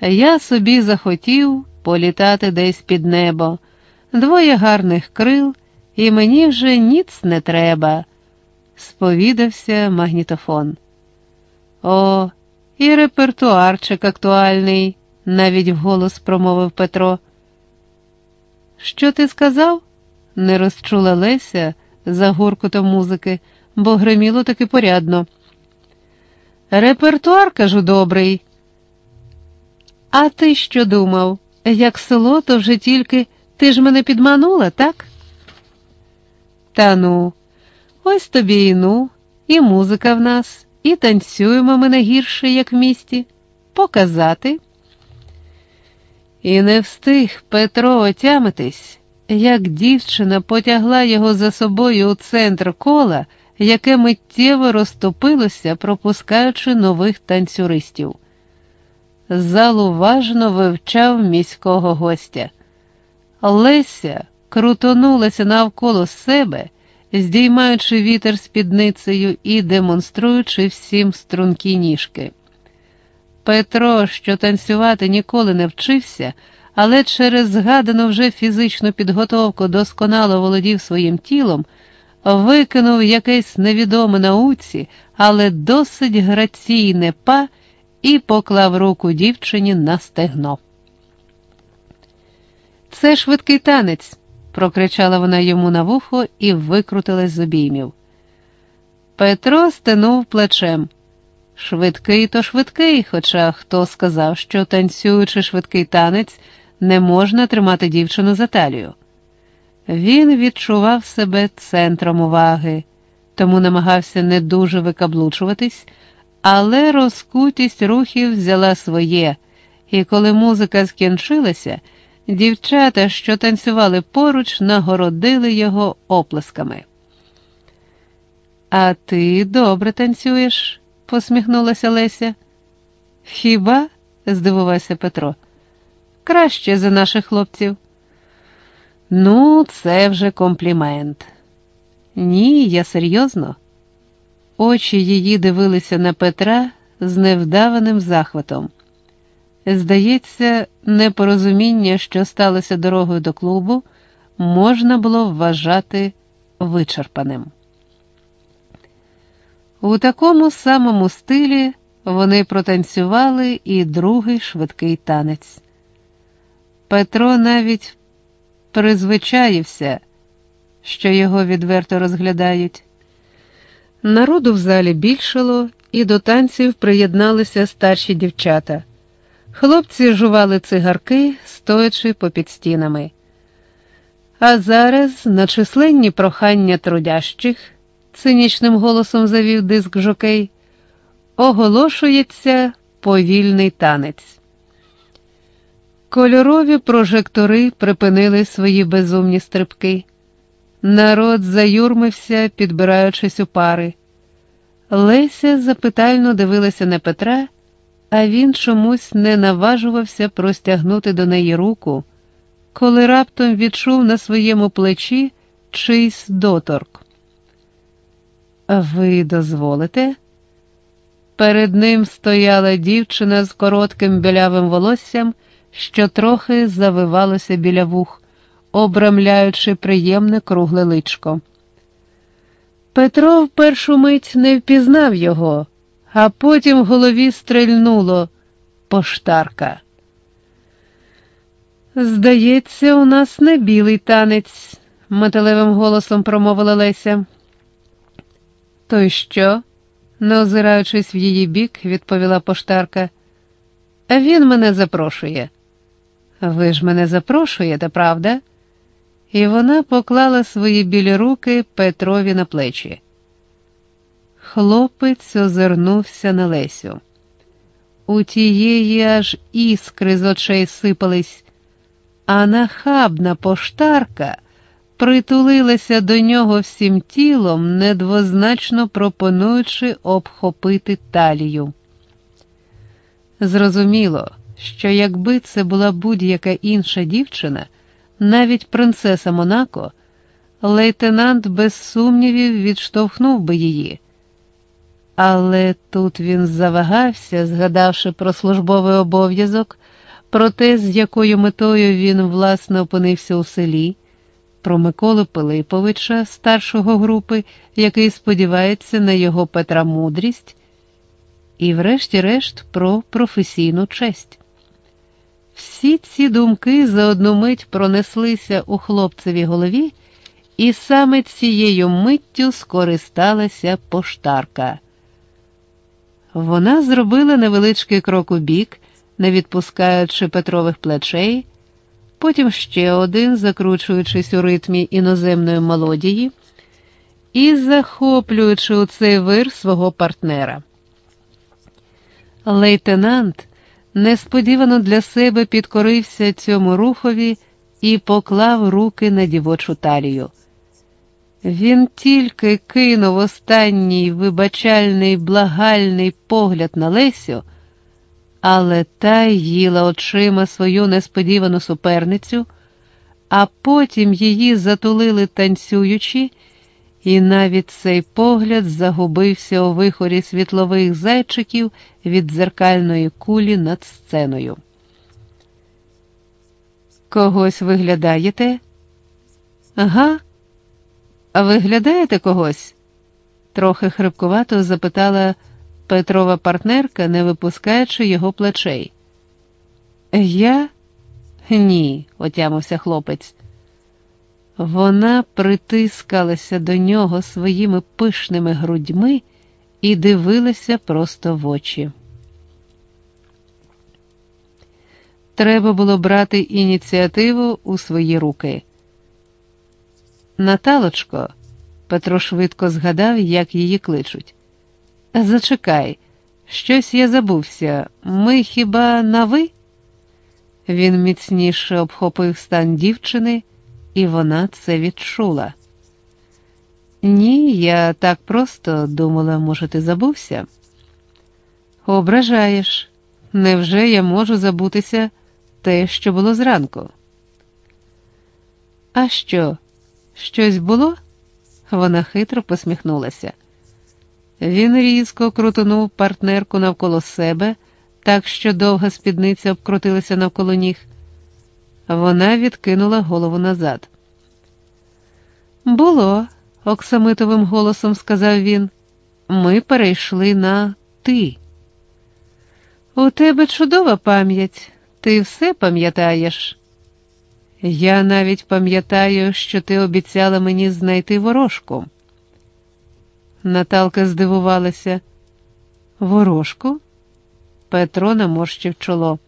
Я собі захотів політати десь під небо, двоє гарних крил, і мені вже ніц не треба, сповідався магнітофон. О, і репертуарчик актуальний, навіть вголос промовив Петро. Що ти сказав? не розчула Леся за гуркотом музики, бо гриміло таки порядно. Репертуар, кажу, добрий. А ти що думав? Як село, то вже тільки ти ж мене підманула, так? Та ну, ось тобі і ну, і музика в нас, і танцюємо ми не гірше, як в місті. Показати. І не встиг Петро отямитись, як дівчина потягла його за собою у центр кола, яке миттєво розтопилося, пропускаючи нових танцюристів. Зал уважно вивчав міського гостя. Леся крутонулася навколо себе, здіймаючи вітер спідницею і демонструючи всім стрункі ніжки. Петро, що танцювати ніколи не вчився, але через згадану вже фізичну підготовку досконало володів своїм тілом, викинув якесь невідоме науці, але досить граційне па і поклав руку дівчині на стегно. Це швидкий танець, прокричала вона йому на вухо і викрутилась з обіймів. Петро стенув плечем. Швидкий то швидкий, хоча хто сказав, що танцюючи швидкий танець, не можна тримати дівчину за талію. Він відчував себе центром уваги, тому намагався не дуже викаблучуватись, але розкутість рухів взяла своє, і коли музика скінчилася, дівчата, що танцювали поруч, нагородили його оплесками. А ти добре танцюєш, посміхнулася Леся. Хіба? здивувався Петро. Краще за наших хлопців. Ну, це вже комплімент. Ні, я серйозно. Очі її дивилися на Петра з невдаваним захватом. Здається, непорозуміння, що сталося дорогою до клубу, можна було вважати вичерпаним. У такому самому стилі вони протанцювали і другий швидкий танець. Петро навіть призвичаївся, що його відверто розглядають. Народу в залі більшало, і до танців приєдналися старші дівчата. Хлопці жували цигарки, стоячи попід стінами. А зараз на численні прохання трудящих, цинічним голосом завів диск жокей, оголошується повільний танець. Кольорові прожектори припинили свої безумні стрибки. Народ заюрмився, підбираючись у пари. Леся запитально дивилася на Петра, а він чомусь не наважувався простягнути до неї руку, коли раптом відчув на своєму плечі чийсь доторк. Ви дозволите? Перед ним стояла дівчина з коротким білявим волоссям, що трохи завивалося біля вух обрамляючи приємне кругле личко. Петро в першу мить не впізнав його, а потім в голові стрельнуло поштарка. Здається, у нас не білий танець, металевим голосом промовила Леся. То й що? не озираючись в її бік, відповіла поштарка. Він мене запрошує. Ви ж мене запрошуєте, правда? І вона поклала свої білі руки Петрові на плечі. Хлопець озирнувся на Лесю. У тієї аж іскри з очей сипались, а нахабна поштарка притулилася до нього всім тілом, недвозначно пропонуючи обхопити талію. Зрозуміло, що якби це була будь-яка інша дівчина навіть принцеса Монако, лейтенант без сумнівів відштовхнув би її. Але тут він завагався, згадавши про службовий обов'язок, про те, з якою метою він власне опинився у селі, про Миколу Пилиповича, старшого групи, який сподівається на його Петра мудрість, і, врешті-решт, про професійну честь. Всі ці думки за одну мить пронеслися у хлопцевій голові, і саме цією миттю скористалася поштарка. Вона зробила невеличкий крок у бік, не відпускаючи Петрових плечей, потім ще один, закручуючись у ритмі іноземної мелодії і захоплюючи у цей вир свого партнера. Лейтенант несподівано для себе підкорився цьому рухові і поклав руки на дівочу талію. Він тільки кинув останній вибачальний благальний погляд на Лесю, але та їла очима свою несподівану суперницю, а потім її затулили танцюючи, і навіть цей погляд загубився у вихорі світлових зайчиків від дзеркальної кулі над сценою. Когось виглядаєте? Ага. А виглядаєте когось? трохи хрипкувато запитала Петрова партнерка, не випускаючи його плечей. Я? Ні, отямився хлопець. Вона притискалася до нього своїми пишними грудьми і дивилася просто в очі. Треба було брати ініціативу у свої руки. Наталочко, Петро швидко згадав, як її кличуть. Зачекай, щось я забувся. Ми хіба на ви? Він міцніше обхопив стан дівчини, і вона це відчула. Ні, я так просто думала, може, ти забувся. Ображаєш, невже я можу забутися те, що було зранку? А що? Щось було? Вона хитро посміхнулася. Він різко крутонув партнерку навколо себе, так що довга спідниця обкрутилася навколо ніг. Вона відкинула голову назад. Було, оксамитовим голосом сказав він. Ми перейшли на ти. У тебе чудова пам'ять, ти все пам'ятаєш. Я навіть пам'ятаю, що ти обіцяла мені знайти ворожку. Наталка здивувалася. Ворожку? Петро наморщив чоло.